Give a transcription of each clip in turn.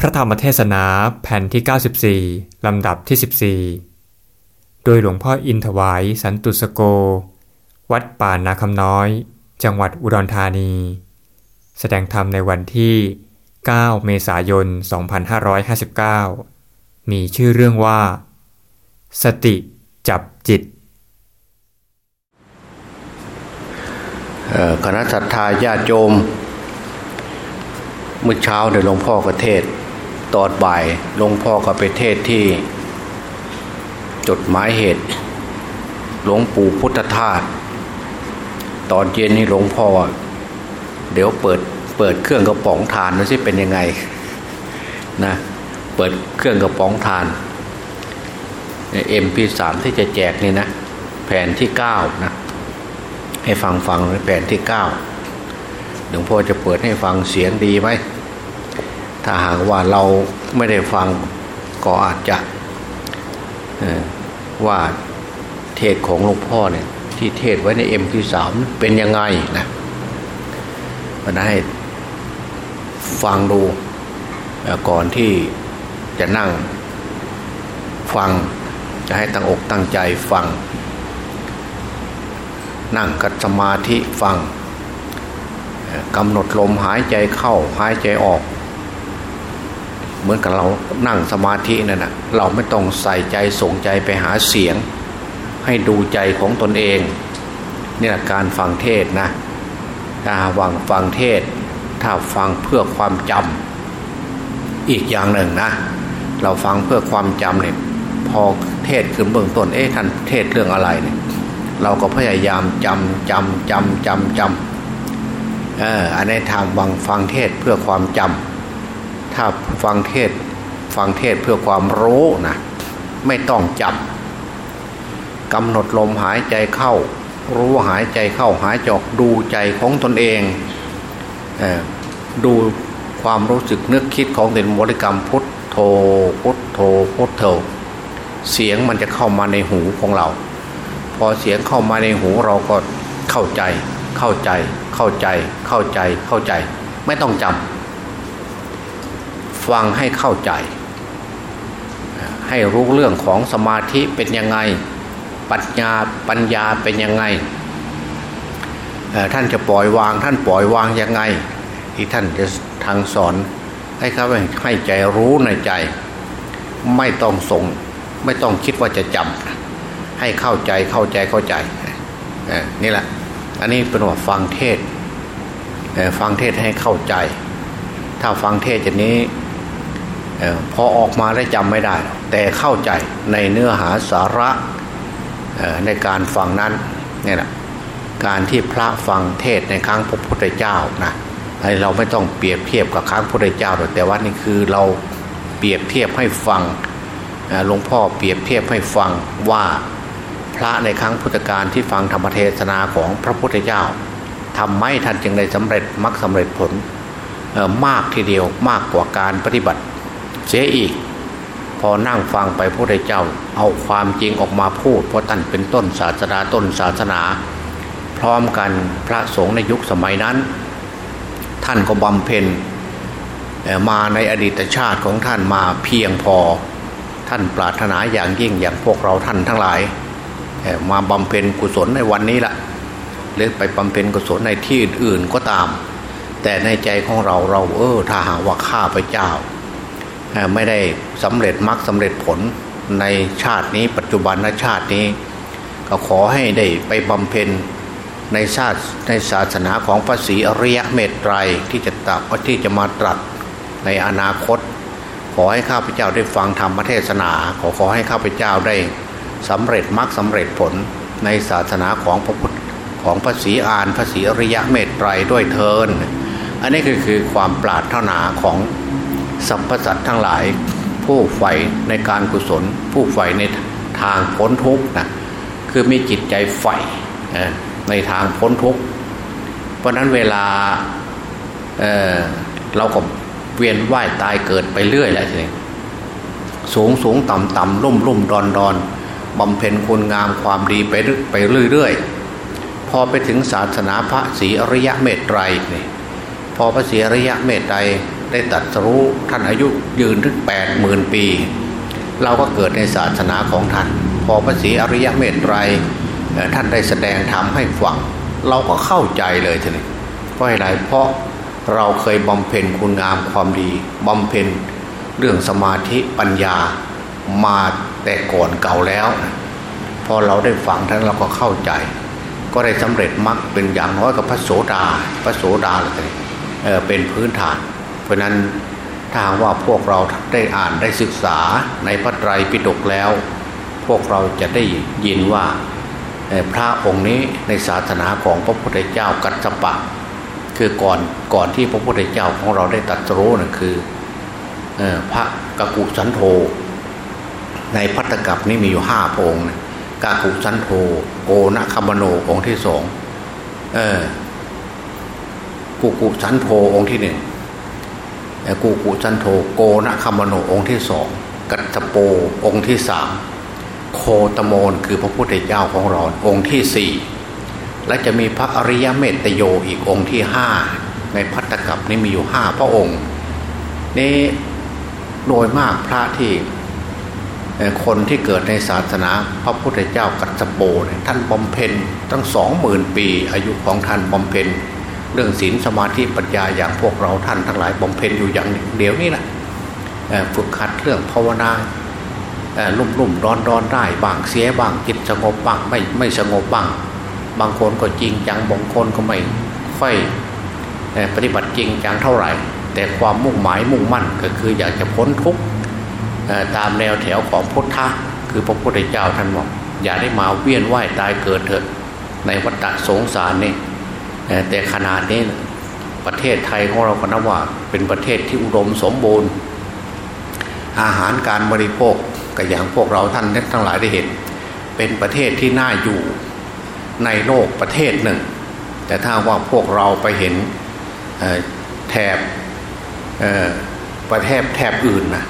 พระธรรมเทศนาแผ่นที่ 94 ลำดับที่ 14 โดยหลวงพ่ออินถวายสันตุสโก วัดป่านาคำน้อย จังหวัดอุดรธานี แสดงธรรมในวันที่ 9 เมษายน 2559 มีชื่อเรื่องว่า สติจับจิตคณะศรัทธาญาติโยมเมื่อเช้าเนี่ยหลวงพ่อก็เทศ ตอนบ่ายหลวงพ่อก็ไปเทศที่ จดหมายเหตุ หลวงปู่พุทธทาสตอนเย็นนี่หลวงพ่อ เดี๋ยวเปิดเปิดเครื่องกระป๋องทานดูสิเป็นยังไงนะเปิดเครื่องกระป๋องทานเอ็มพีสามที่จะแจกนี่นะแผ่นที่เก้านะให้ฟังฟังแผ่นที่เก้าหลวงพ่อจะเปิดให้ฟังเสียงดีไหม ถ้าหากว่าเราไม่ได้ฟังก็อาจจะว่าเทศของหลวงพ่อเนี่ยที่เทศไว้ในเอ็มพีสามเป็นยังไงนะมันให้ฟังดูก่อนที่จะนั่งฟังจะให้ตั้งอกตั้งใจฟัง นั่งกัดสมาธิฟังกำหนดลมหายใจเข้าหายใจออก เหมือนกับเรานั่งสมาธินั่นนะเราไม่ต้องใส่ใจส่งใจไปหาเสียง ให้ดูใจของตนเองนี่แหละการฟังเทศนะถ้าวังฟังเทศ ถ้าฟังเพื่อความจำอีกอย่างหนึ่งนะ เราฟังเพื่อความจำเนี่ยพอเทศขึ้นเบื้องต้นเอ๊ะท่านเทศเรื่องอะไรเนี่ยเราก็พยายามจำจำจำจำจำเอออันนี้ทางฟังฟังเทศเพื่อความจำ ถ้าฟังเทศฟังเทศเพื่อความรู้นะไม่ต้องจำกำหนดลมหายใจเข้า รู้หายใจเข้าหายจอกดูใจของตนเองเออดูความรู้สึกนึกคิดของเด่นบริกรรมพุทโธพุทโธพุทโธเสียงมันจะเข้ามาในหูของเรา พอเสียงเข้ามาในหูเราก็เข้าใจ เข้าใจ เข้าใจ เข้าใจ เข้าใจ ไม่ต้องจำ ฟังให้เข้าใจ ให้รู้เรื่องของสมาธิเป็นยังไง ปัญญาปัญญาเป็นยังไง ท่านจะปล่อยวาง ท่านปล่อยวางยังไง ที่ท่านจะทางสอนให้เขาให้ใจรู้ในใจ ไม่ต้องส่ง ไม่ต้องคิดว่าจะจำให้เข้าใจเข้าใจเข้าใจนี่แหละ อันนี้เป็นว่าฟังเทศฟังเทศให้เข้าใจ ถ้าฟังเทศอย่างนี้ พอออกมาได้จำไม่ได้ แต่เข้าใจในเนื้อหาสาระในการฟังนั้นนี่แหละการที่พระฟังเทศในครั้งพระพุทธเจ้านะเราไม่ต้องเปรียบเทียบกับครั้งพระพุทธเจ้าแต่ว่านี่คือเราเปรียบเทียบให้ฟังหลวงพ่อเปรียบเทียบให้ฟังว่าพระในครั้งพุทธกาลที่ฟังธรรมเทศนาของพระพุทธเจ้าทำไม่ทันจึงได้สำเร็จมรรคสาเร็จผลมากทีเดียวมากกว่าการปฏิบัติ เสียอีก พอนั่งฟังไปพระพุทธเจ้า เอาความจริงออกมาพูด เพราะท่านเป็นต้นศาสนาต้นศาสนา พร้อมกันพระสงฆ์ในยุคสมัยนั้น ท่านก็บำเพ็ญมาในอดีตชาติของท่านมาเพียงพอ ท่านปรารถนาอย่างยิ่งอย่างพวกเราท่านทั้งหลาย มาบำเพ็ญกุศลในวันนี้ละหรือไปบำเพ็ญกุศลในที่อื่นก็ตาม แต่ในใจของเราเราเออถ้าหาว่าข้าพเจ้า ไม่ได้สำเร็จมรรคสาเร็จผลในชาตินี้ ปัจจุบันชาตินี้ ก็ขอให้ได้ไปบำเพ็ญในชาติในศาสนาของพระศรีอริยเมตไตรที่จะตักที่จะมาตรัสในอนาคต ขอให้ข้าพเจ้าได้ฟังธรรมเทศนา ขอขอให้ข้าพเจ้าได้สำเร็จมรรคสาเร็จผลในศาสนาของพระพุทธของพระศรีอานพระศรีอริยเมตไตรด้วยเทินอันนี้คือคือความปรารถนาของ สรรพสัตทั้งหลาย ผู้ใฝ่ในการกุศล ผู้ใฝ่ในทางพ้นทุกข์นะคือมีจิตใจใฝ่ในทางพ้นทุกข์เพราะนั้นเวลาเเราก็เวียนว่ายตายเกิดไปเรื่อยแหละทีนี้สูงสูงต่ำต่ำรุ่มรุ่มดอนดอนบำเพ็ญคุณงามความดีไปไปเรื่อยๆ พอไปถึงศาสนาพระศรีอริยะเมตไตรนี่พอพระศรีอริยะเมตไตร ได้ตัดรู้ท่านอายุยืนถึงแปดหมื่นปี เราก็เกิดในศาสนาของท่าน พอพระศรีอริยเมตไตรท่านได้แสดงธรรมให้ฟัง เราก็เข้าใจเลยทีนี้เพราะอะไรเพราะเราเคยบำเพ็ญคุณงามความดีบำเพ็ญเรื่องสมาธิปัญญามาแต่ก่อนเก่าแล้ว พอเราได้ฟังท่านเราก็เข้าใจ ก็ได้สำเร็จมรรคเป็นอย่างน้อยกับพระโสดาพระโสดาเลยเเป็นพื้นฐาน เพราะนั้นถ้าว่าพวกเราได้อ่านได้ศึกษาในพระไตรปิฎกแล้ว พวกเราจะได้ยินว่าพระองค์นี้ในศาสนาของพระพุทธเจ้ากัสสปะ คือก่อนก่อนที่พระพุทธเจ้าของเราได้ตัดรู้นะคือพระกกุสันโธในพัตตกับนี้มีอยู่ห้าพองค์กากุสันโธโกนะคัมโนองค์ที่สองเออกุกุสันโธองค์ที่หนึ่ง กุกุสันโธโกนะคัมโนองค์ที่สองกัตโปองค์ที่สามโคตโมนคือพระพุทธเจ้าของเราองค์ที่สี่และจะมีพระอริยเมตโยอีกองค์ที่ห้าในพัตตกับนี้มีอยู่ห้าพระองค์นี่โดยมากพระที่คนที่เกิดในศาสนาพระพุทธเจ้ากัสโปเนี่ยท่านบำเพ็ญตั้งสองหมื่นปี อายุของท่านบำเพ็ญ เรื่องศีลสมาธิปัญญาอย่างพวกเราท่านทั้งหลายบำเพ็ญอยู่อย่างเดียวนี่แหละฝึกขัดเรื่องภาวนาลุ่มลุ่มร้อนร้อนได้บางเสียบางจิตสงบบ้างไม่ไม่สงบบ้าง บางคนก็จริงจังบางคนก็ไม่ค่อยปฏิบัติจริงจังเท่าไหร่ แต่ความมุ่งหมายมุ่งมั่นก็คืออยากจะพ้นทุกข์ตามแนวแถวของพุทธะคือพระพุทธเจ้าท่านบอกอย่าได้มาเวียนว่ายตายเกิดเถอะในวัฏสงสารนี่ แต่ขนาดนี้ประเทศไทยของเราก็นับว่า เป็นประเทศที่อุดมสมบูรณ์ อาหารการบริโภคก็อย่างพวกเราท่านทั้งหลายได้เห็น เป็นประเทศที่น่าอยู่ในโลกประเทศหนึ่ง แต่ถ้าว่าพวกเราไปเห็นแถบประเทศแถบอื่นนะ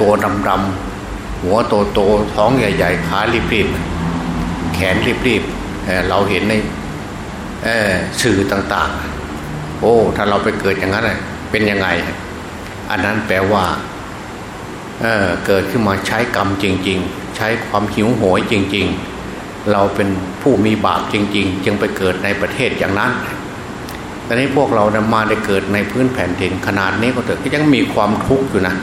ตัวดำๆหัวโตโตท้องใหญ่ ๆ ขารีบๆแขนรีบๆเราเห็นใน สื่อต่างๆ โอ้ ถ้าเราไปเกิดอย่างนั้นเป็นยังไง อันนั้นแปลว่าเเกิดขึ้นมาใช้กรรมจริง ๆ ใช้ความหิวโหยจริง ๆ เราเป็นผู้มีบาปจริง ๆ จึงไปเกิดในประเทศอย่างนั้นต่นี้พวกเรานมาได้เกิดในพื้นแผ่นดินขนาดนี้ก็เถอะก็ยังมีความทุกข์อยู่นะ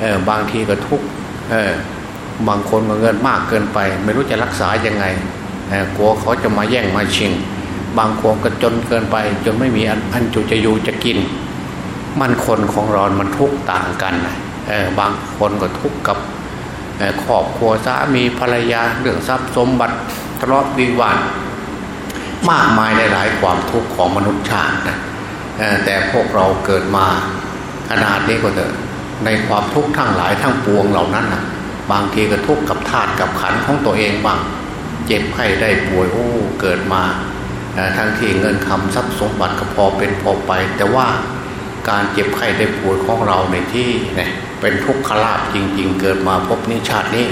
เออบางทีก็ทุกข์เออบางคนก็เงินมากเกินไป ไม่รู้จะรักษายังไงกลัวเขาจะมาแย่งมาชิง บางคนก็จนเกินไป จนไม่มีอันจุจะอยู่จะกิน มันคนของเรามันทุกข์ต่างกันเออบางคนก็ทุกข์กับครอบครัวสามีภรรยาเรื่องทรัพย์สมบัติทะเลาะวิวาทมากมายหลายความทุกข์ของมนุษย์ชาตินะแต่พวกเราเกิดมาขนาดนี้ก็เถอะในความทุกข์ทั้งหลายทั้งปวงเหล่านั้นนะบางทีก็ทุกข์กับธาตุกับขันของตัวเองบ้าง เจ็บไข้ได้ป่วยโอ้เกิดมา ทั้งที่เงินคำทรัพย์สมบัติก็พอเป็นพอไป แต่ว่าการเจ็บไข้ได้ป่วยของเราในที่เนี่ยเป็นทุกขลาภจริง ๆ เกิดมาพบนิชาตินี้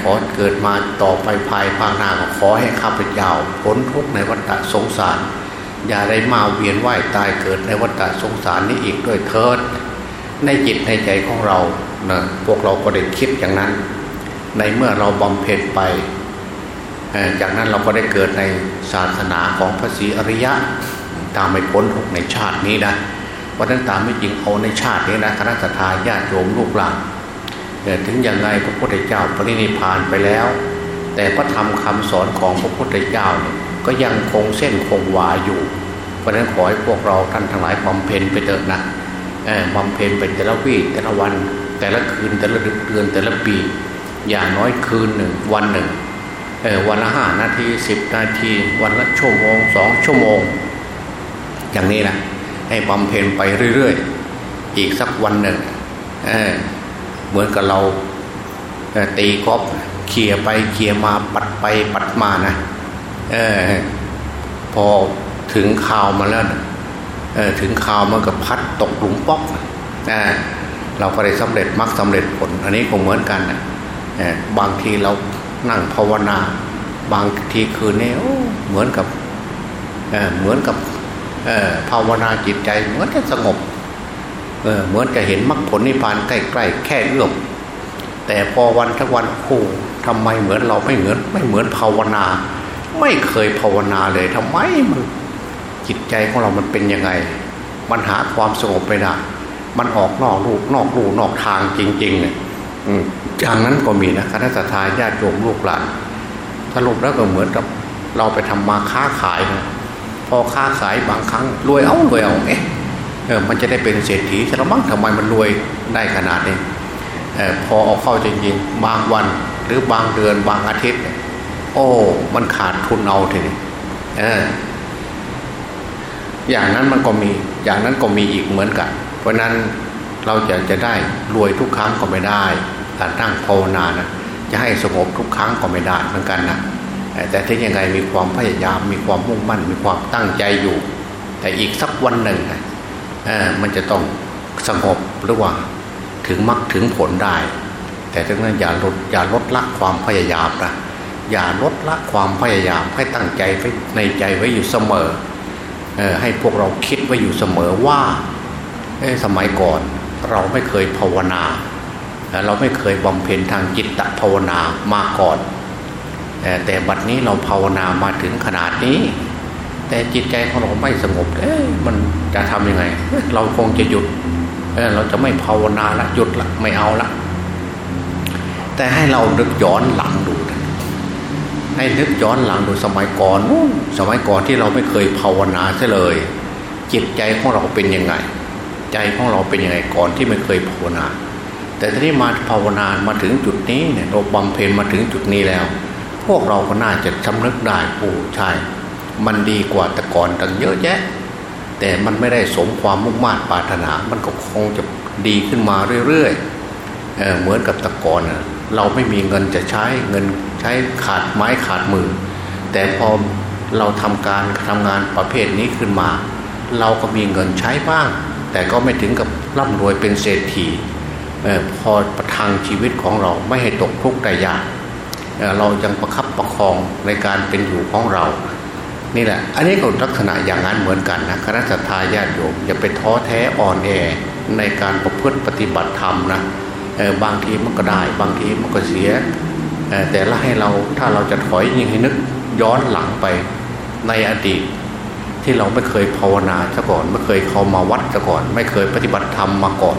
ขอเกิดมาต่อไปภายภาคหน้าก็ขอให้ข้าพเจ้าพ้นทุกในวัฏสงสาร อย่าได้มาเวียนว่ายตายเกิดในวัฏสงสารนี้อีกด้วยเถิด ในจิตในใจของเรานะพวกเราก็ได้คิดอย่างนั้น ในเมื่อเราบำเพ็ญไป จากนั้นเราก็ได้เกิดในศาสนาของพระศรีอริยะ ตามไม่พ้นทุกในชาตินี้นะวันนั้นตามไม่จริงเอาในชาตินี้นะคณะทาญาติโยมลูกหลานถึงอย่างไรพระพุทธเจ้าปรินิพานไปแล้ว แต่พระธรรมคำสอนของพระพุทธเจ้าเนี่ยก็ยังคงเส้นคงวาอยู่ เพราะนั้นขอให้พวกเราท่านทั้งหลายบำเพ็ญไปเถิดนะบำเพ็ญไปแต่ละวีแต่ละวัน แต่ละคืนแต่ละเดือนแต่ละปี อย่างน้อยคืนหนึ่งวันหนึ่ง วันละห้านาทีสิบนาที วันละชั่วโมงสองชั่วโมง อย่างนี้นะให้บำเพ็ญไปเรื่อยๆ อีกสักวันหนึ่งเเหมือนกับเราตีกอล์ฟเขี่ยไปเขี่ยมาปัดไปปัดมานะอพอถึงข่าวมาแล้วถึงข่าวมันกับพัดตกหลุมป๊อกเราก็ได้สำเร็จมรรคสาเร็จผล อันนี้คงเหมือนกันนะบางทีเรา นั่งภาวนา บางทีคืนนี้เหมือนกับเเหมือนกับภาวนาจิตใจเหมือนจะสงบเออเหมือนจะเห็นมรรคผลนิพพานใกล้ๆแค่เอื้อมแต่พอวันทั้งวันโอ้ทำไมเหมือนเราไม่เหมือนไม่เหมือนภาวนา ไม่เคยภาวนาเลยทำไมมันจิตใจของเรามันเป็นยังไงมันหาความสงบไม่ได้มันออกนอกลูกนอกลูกนอกทางจริงๆเนี่ย อย่างนั้นก็มีนะคณะทาญาติโยมลูกหลานสรุปแล้วก็เหมือนกับเราไปทำมาค้าขายนะพอค้าขายบางครั้งรวยเอารวยเอาเอ๊ะเออมันจะได้เป็นเศรษฐีใช่หรือมั้งทำไมมันรวยได้ขนาดนี้ออพอเอาเข้าจริงๆบางวันหรือบางเดือนบางอาทิตย์ โอ้ มันขาดทุนเอาทีนี้เอออย่างนั้นมันก็มี อย่างนั้นก็มีอีกเหมือนกัน เพราะนั้น เราจะจะได้รวยทุกครั้งก็ไม่ได้ การตั้งภาวนานะจะให้สงบทุกครั้งก็ไม่ได้เหมือนกันนะแต่ถ้ายังไงมีความพยายามมีความมุ่งมั่น มีความตั้งใจอยู่ แต่อีกสักวันหนึ่งนะมันจะต้องสงบหรือว่าถึงมรรคถึงผลได้ แต่ทั้งนั้นอย่าลดอย่าลดละความพยายามนะอย่าลดละความพยายามให้ตั้งใจไว้ในใจไว้อยู่เสมออให้พวกเราคิดไว้อยู่เสมอว่าสมัยก่อน เราไม่เคยภาวนา เราไม่เคยบำเพ็ญทางจิตตภาวนามาก่อน แต่บัดนี้เราภาวนามาถึงขนาดนี้ แต่จิตใจของเราไม่สงบเอ๊ะมันจะทำยังไง เราคงจะหยุดเเราจะไม่ภาวนาละหยุดละไม่เอาละแต่ให้เรานึกย้อนหลังดูให้นึกย้อนหลังดูสมัยก่อนนู้นสมัยก่อนที่เราไม่เคยภาวนาใช่เลย จิตใจของเราเป็นยังไง ใจของเราเป็นยังไงก่อนที่ไม่เคยภาวนา แต่ทีนี้มาภาวนามาถึงจุดนี้เนี่ยเราบำเพ็ญมาถึงจุดนี้แล้ว พวกเราก็น่าจะชำนึกได้โอ้ใช่มันดีกว่าแต่ก่อนตั้งเยอะแยะ แต่มันไม่ได้สมความมุ่งมั่นปรารถนา มันก็คงจะดีขึ้นมาเรื่อยๆเเหมือนกับแต่ก่อนเราไม่มีเงินจะใช้เงินใช้ขาดไม้ขาดมือ แต่พอเราทำการทำงานประเภทนี้ขึ้นมา เราก็มีเงินใช้บ้าง แต่ก็ไม่ถึงกับร่ำรวยเป็นเศรษฐีพอประทังชีวิตของเราไม่ให้ตกทุกข์ได้ยากเรายังประคับประคองในการเป็นอยู่ของเรา นี่แหละ อันนี้ก็ลักษณะอย่างนั้นเหมือนกันนะคณะสัตยาญาติโยมอย่าไปท้อแท้อ่อนแอในการประพฤติปฏิบัติธรรมนะบางทีมันก็ได้ บางทีมันก็เสีย แต่ละให้เราถ้าเราจะถอยยิงให้นึกย้อนหลังไปในอดีต ที่เราไม่เคยภาวนาซะก่อน ไม่เคยเข้ามาวัดซะก่อน ไม่เคยปฏิบัติธรรมมาก่อน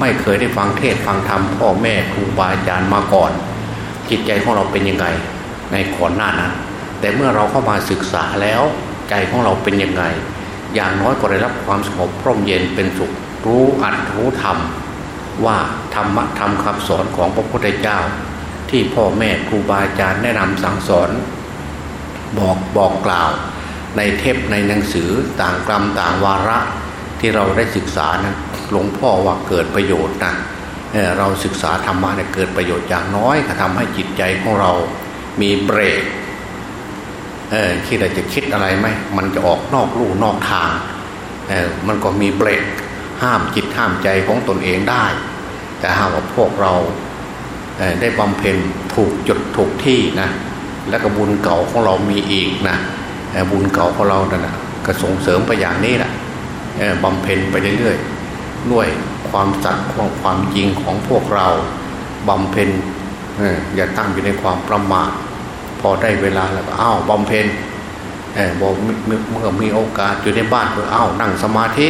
ไม่เคยได้ฟังเทศฟังธรรมพ่อแม่ครูบาอาจารย์มาก่อน จิตใจของเราเป็นยังไงในก่อนหน้านั้น แต่เมื่อเราเข้ามาศึกษาแล้วใจของเราเป็นยังไง อย่างน้อยก็ได้รับความสงบพร่มเย็นเป็นสุขรู้อัดรู้ธรรมว่าธรรมะธรรมคำสอนของพระพุทธเจ้า ที่พ่อแม่ครูบาอาจารย์แนะนำสั่งสอน บอกบอกกล่าว ในเทปในหนังสือต่างกรรมต่างวาระที่เราได้ศึกษานั้นหลวงพ่อว่าเกิดประโยชน์นะเราศึกษาธรรมะเนี่ยเกิดประโยชน์อย่างน้อยก็ทำให้จิตใจของเรามีเบรกเออคิดอะไรจะคิดอะไรไหมมันจะออกนอกลู่นอกทางเออมันก็มีเบรกห้ามจิตห้ามใจของตนเองได้ แต่หากว่าพวกเราเได้บำเพ็ญถูกจุดถูกที่นะและกระบุญเก่าของเรามีอีกนะ บุญเก่าของเรานะก็ส่งเสริมไปอย่างนี้แหละบำเพ็ญไปเรื่อยๆด้วยความสัตย์ของความจริงของพวกเราบำเพ็ญอย่าตั้งอยู่ในความประมาทพอได้เวลาแล้วก็อ้าวบำเพ็ญบอกเมื่อมีโอกาสอยู่ในบ้านก็อ้าวนั่งสมาธิ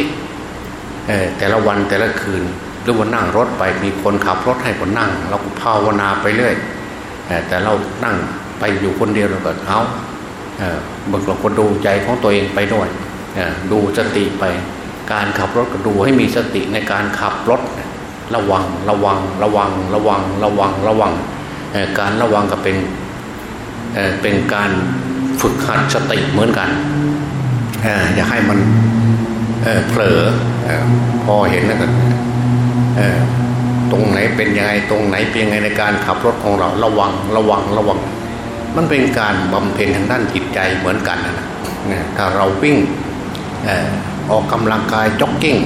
แต่ละวันแต่ละคืนหรือว่านั่งรถไปมีคนขับรถให้คนนั่งเราก็ภาวนาไปเรื่อยแต่เรานั่งไปอยู่คนเดียวเราก็เอา บางคนดูใจของตัวเองไปด้วยดูสติไป การขับรถก็ดูให้มีสติในการขับรถ ระวังระวังระวังระวังระวังระวังการระวังก็เป็นเป็นการฝึกหัดสติเหมือนกันอย่าให้มันเผลอพอเห็นแล้วก็ตรงไหนเป็นยังไงตรงไหนเป็นยังไงในการขับรถของเราระวังระวังระวัง มันเป็นการบำเพ็ญทางด้านจิตใจเหมือนกันนะถ้าเราวิ่งออกกำลังกายจ็อกกิ้ง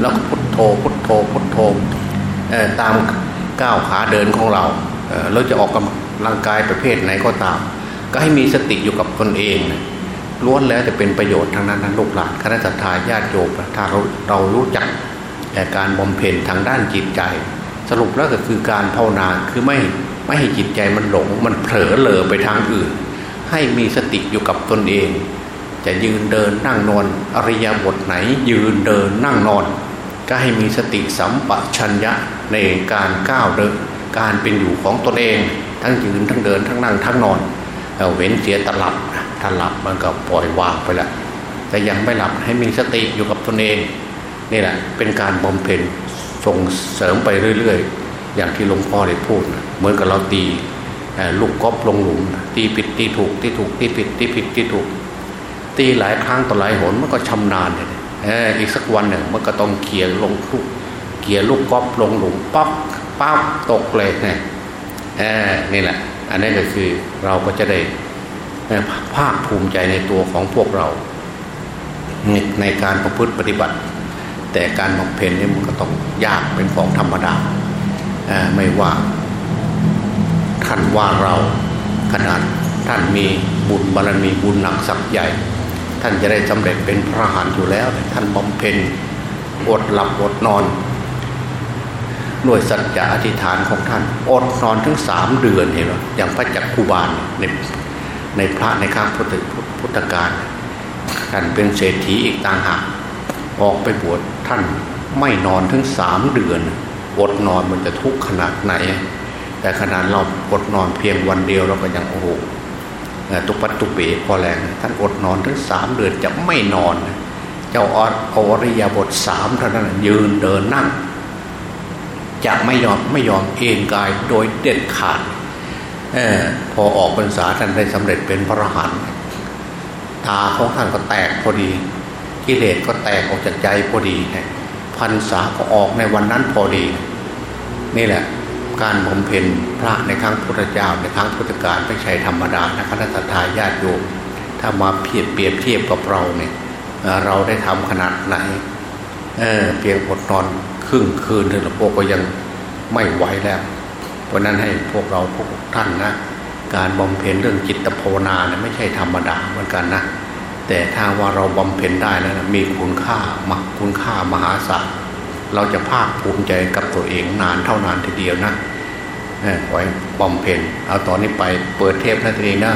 แล้วก็พุทโธพุทโธพุทโธตามก้าวขาเดินของเราเราจะออกกำลังกายประเภทไหนก็ตาม ก็ให้มีสติอยู่กับตนเองล้วนแล้วจะเป็นประโยชน์ทางนั้นนะลูกหลานคณะสัตยาญาติโยมถ้าเราเรารู้จักการบำเพ็ญทางด้านจิตใจ สรุปแล้วก็คือการภาวนาคือไม่ ไม่ให้จิตใจมันหลง มันเผลอเลอไปทางอื่น ให้มีสติอยู่กับตนเอง จะยืนเดินนั่งนอนอริยบทไหน ยืนเดินนั่งนอน ก็ให้มีสติสัมปชัญญะในการก้าวเดินการเป็นอยู่ของตนเอง ทั้งยืนทั้งเดินทั้งนั่งทั้งนอนเว้นเสียตลับถ้าหลับมันก็ปล่อยวางไปละแต่ยังไม่หลับให้มีสติอยู่กับตนเองนี่แหละเป็นการบำเพ็ญส่งเสริมไปเรื่อยๆ อย่างที่หลวงพ่อได้พูดเหมือนกับเราตีลูกกอล์ฟลงหลุม ตีผิดตีถูกตีถูกตีผิดตีผิดตีถูก ตีหลายครั้งต่อหลายหนมันก็ชำนาญเลยอีกสักวันหนึ่งมันก็ต้องเขี่ยลงลูกเขี่ยลูกกอล์ฟลงหลุมป๊อกป๊บตกเลยนี่นี่แหละ อันนี้ก็คือเราก็จะได้ภาคภูมิใจในตัวของพวกเรา ในการประพฤติปฏิบัติ แต่การบำเพ็ญนี่มันก็ต้องยากเป็นของธรรมดา ไม่ว่าท่านว่าเราขนาดท่านมีบุญบารมีบุญหนักสักใหญ่ ท่านจะได้สำเร็จเป็นพระหันอยู่แล้ว ท่านบำเพ็ญอดหลับอดนอนด้วยสัจจะอธิษฐานของท่านอดนอนถึงสามเดือนเห็นไหมอย่างพระจักคูบาลในในพระในข้างพุทธพุทธการท่านเป็นเศรษฐีอีกต่างหากออกไปบวชท่านไม่นอนถึงสามเดือน อดนอนมันจะทุกข์ขนาดไหน แต่ขนาดเราอดนอนเพียงวันเดียวเราก็ยังโอ้โหตุปัตตุเปพอแรงท่านอดนอนถึงสามเดือนจะไม่นอน เจ้าอดอริยบทสามเท่านั้นยืนเดินนั่งจะไม่ยอมไม่ยอมเอ็นกายโดยเด็ดขาดอพอออกพรรษาท่านได้สำเร็จเป็นพระอรหันต์ตาของท่านก็แตกพอดี กิเลสก็แตกออกจากใจพอดีพรรษาก็ออกในวันนั้นพอดี นี่แหละการบำเพ็ญพระในครั้งพุทธเจ้าในครั้งพุทธกาลไม่ใช่ธรรมดานะคณะทาญาติโยมถ้ามาเพียบเปรียบเทียบกับเราเนี่ยเราได้ทำขนาดไหนเเพียงอดนอนครึ่งคืนเถอะพวกก็ยังไม่ไหวแล้ว เพราะนั้นให้พวกเราพวกท่านนะการบำเพ็ญเรื่องจิตภาวนาเนี่ยไม่ใช่ธรรมดาเหมือนกันนะแต่ถ้าว่าเราบำเพ็ญได้แล้วนะมีคุณค่ามากคุณค่ามหาศาล เราจะภาคภูมิใจกับตัวเองนานเท่านานทีเดียวนะขอให้บำเพ็ญเอาตอนนี้ไปเปิดเทปนั่นเองนะ